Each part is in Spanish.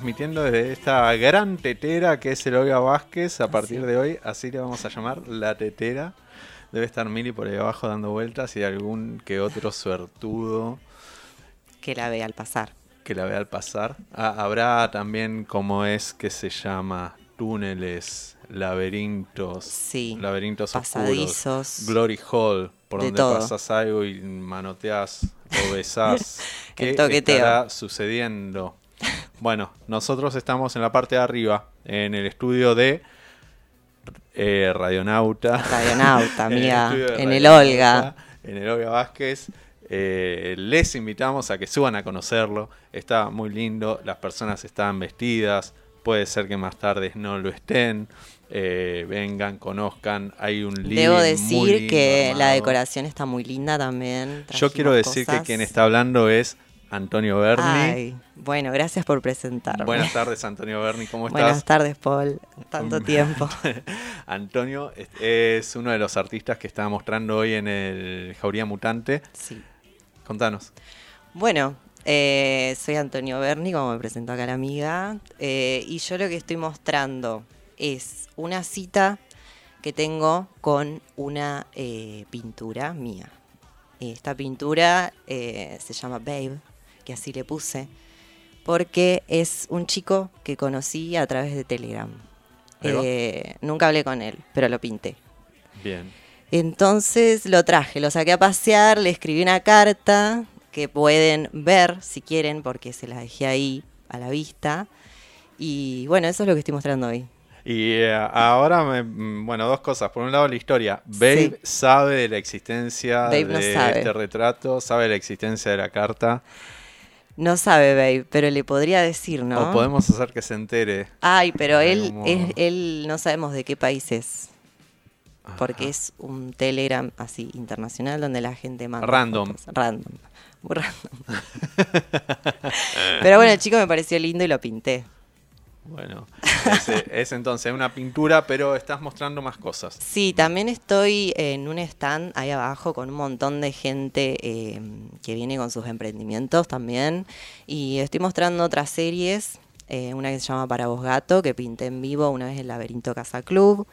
transmitiendo desde esta gran tetera que es el Olga Vázquez a partir de hoy, así le vamos a llamar la tetera. Debe estar Mili por ahí abajo dando vueltas y algún que otro suertudo que la vea al pasar. que la vea al pasar. Ah, habrá también como es que se llama túneles, laberintos, Sí, laberintos pasadizos, oscuros, glory hall, por de donde todo. pasas algo y manoteas o besás. ¿Qué El toqueteo. estará sucediendo? Bueno, nosotros estamos en la parte de arriba, en el estudio de eh, Radionauta. Radionauta, En el amiga, estudio de en el Olga. En el Olga Vázquez. Eh, les invitamos a que suban a conocerlo. Está muy lindo. Las personas están vestidas. Puede ser que más tarde no lo estén. Eh, vengan, conozcan. Hay un living Debo muy decir lindo que la decoración está muy linda también. Yo quiero decir que quien está hablando es Antonio Berni. Ay, bueno, gracias por presentarme. Buenas tardes, Antonio Berni. ¿Cómo estás? Buenas tardes, Paul. Tanto tiempo. Antonio es- uno de los artistas que está mostrando hoy en el Jauría Mutante. Sí. Contanos. Bueno, eh, soy Antonio Berni, como me presentó acá la amiga, eh, y yo lo que estoy mostrando es una cita que tengo con una eh, pintura mía. Esta pintura se llama Babe, que así le puse, porque es un chico que conocí a través de Telegram. Eh, nunca hablé con él, pero lo pinté. Bien. Entonces lo traje, lo saqué a pasear, le escribí una carta que pueden ver si quieren, porque se la dejé ahí a la vista. Y bueno, eso es lo que estoy mostrando hoy. Y eh, ahora, me- mm, bueno, dos cosas. Por un lado, la historia. Babe Sí. sabe de la existencia Babe de no sabe. este retrato, sabe de la existencia de la carta. No sabe, babe, pero le podría decir, ¿no? O podemos hacer que se entere. Ay, pero él, es- él no sabemos de qué país es. Porque es un Telegram así internacional donde la gente manda. Random. fotos. Random. Muy random. pero bueno, el chico me pareció lindo y lo pinté. Bueno, ese- es entonces una pintura, pero estás mostrando más cosas. Sí, también estoy en un stand ahí abajo con un montón de gente eh, que viene con sus emprendimientos también. Y estoy mostrando otras series, eh, una que se llama Para vos Gato, que pinté en vivo una vez en el Laberinto Casa Club.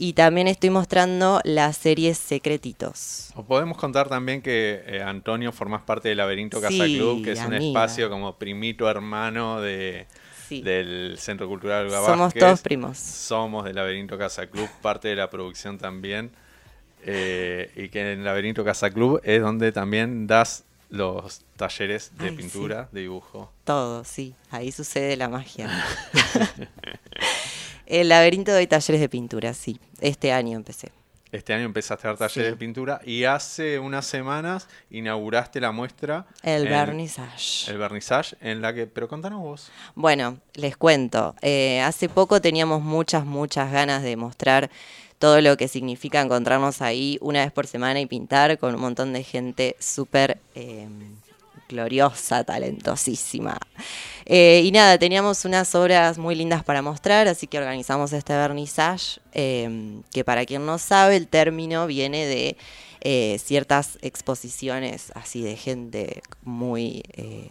Y también estoy mostrando la serie Secretitos. O podemos contar también que eh, Antonio formas parte del Laberinto Casa Sí, Club, que es un espacio como primito hermano de, Sí. del Centro Cultural Olga Somos Vázquez. todos primos. Somos del Laberinto Casa Club, parte de la producción también. Eh, y que en Laberinto Casa Club es donde también das los talleres de Ay, pintura, de dibujo. Todo, sí. Ahí sucede la magia. el laberinto de talleres de pintura, sí. Este año empecé. Este año empezaste a dar talleres Sí. de pintura y hace unas semanas inauguraste la muestra. El en- vernissage. El vernissage, en la que. Pero contanos vos. Bueno, les cuento. eh, hace poco teníamos muchas, muchas ganas de mostrar todo lo que significa encontrarnos ahí una vez por semana y pintar con un montón de gente súper eh, gloriosa, talentosísima. Eh, y nada, teníamos unas obras muy lindas para mostrar, así que organizamos este vernissage, eh, que para quien no sabe, el término viene de eh, ciertas exposiciones así de gente muy eh,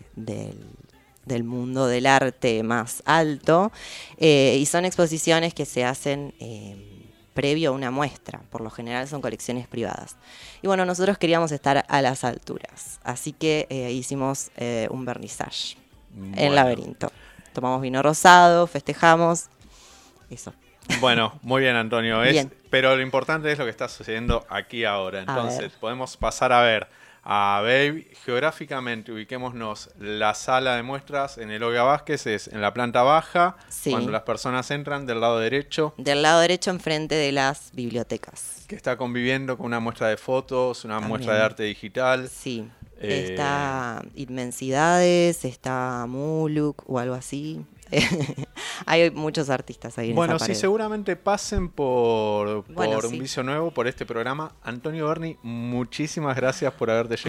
del mundo del arte más alto y son exposiciones que se hacen eh, previo a una muestra, por lo general son colecciones privadas. Y bueno, nosotros queríamos estar a las alturas, así que eh, hicimos eh, un vernissage Bueno. en laberinto. Tomamos vino rosado, festejamos, eso. Bueno, muy bien, Antonio. Es, Bien. Pero lo importante es lo que está sucediendo aquí ahora. Entonces, podemos pasar a ver a Babe. Geográficamente, ubiquémonos la sala de muestras en el Olga Vázquez, es en la planta baja. Sí. Cuando las personas entran del lado derecho, Del lado derecho enfrente de las bibliotecas. que está conviviendo con una muestra de fotos, una También. muestra de arte digital. Sí. Eh, Está Inmensidades, está Muluk o algo así. Hay muchos artistas ahí en Bueno, esa sí, pared. seguramente pasen por, por Bueno, un sí. vicio nuevo, por este programa. Antonio Berni, muchísimas gracias por haberte